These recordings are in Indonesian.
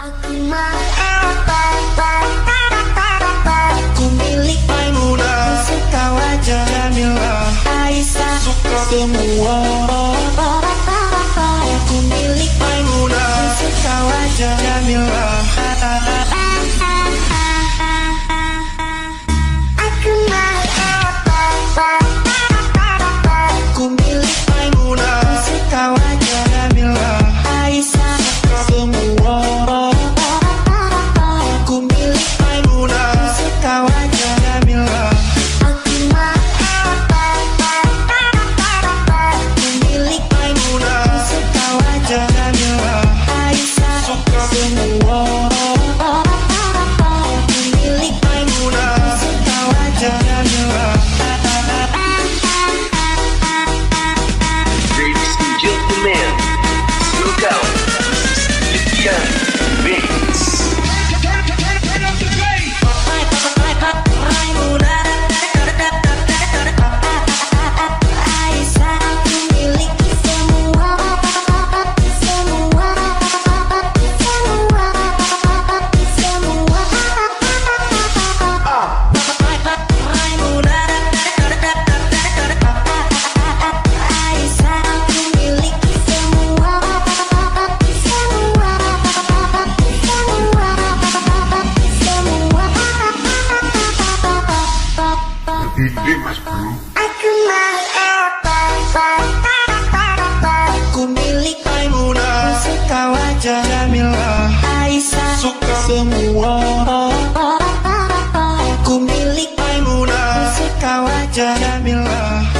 Aku milik Maimunah Suka wajah Jamila. Aisyah. Suka semua Ku milik Maimunah. Suka wajah Jamila. Aisyah. Suka semua. Ku milik Maimunah. Suka wajah Jamila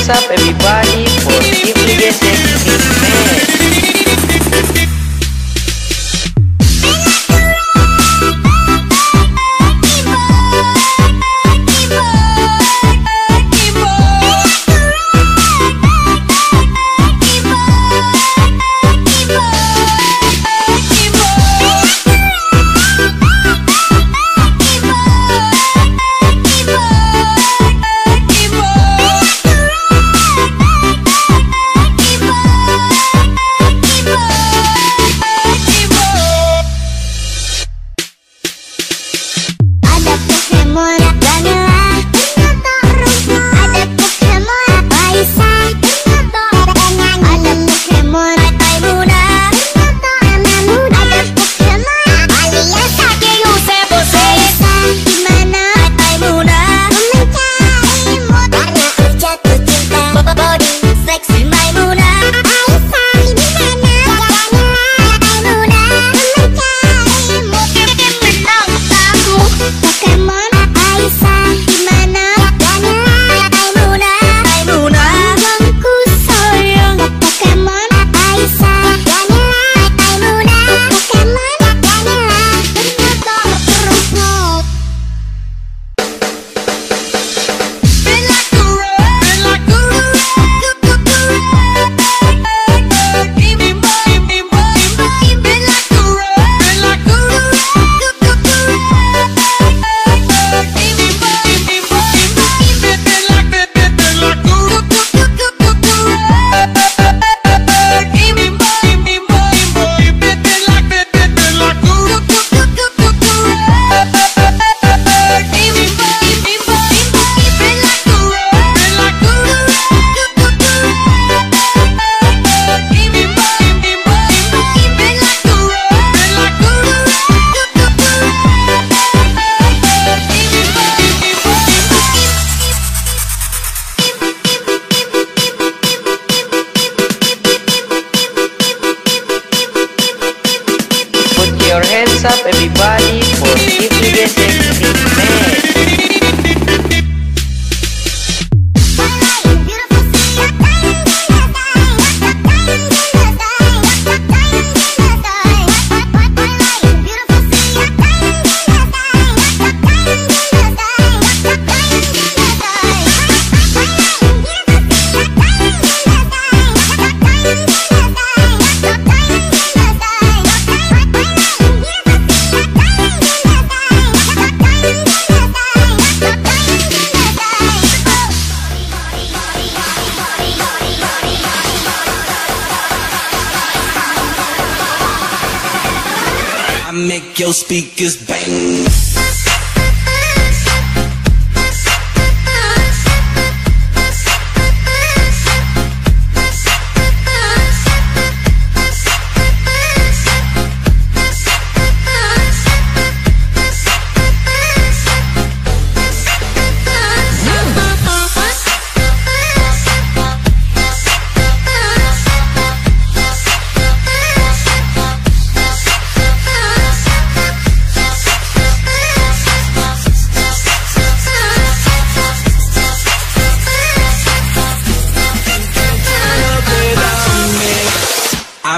hands up everybody for Simply WhatsApp, everybody, por si speakers bang.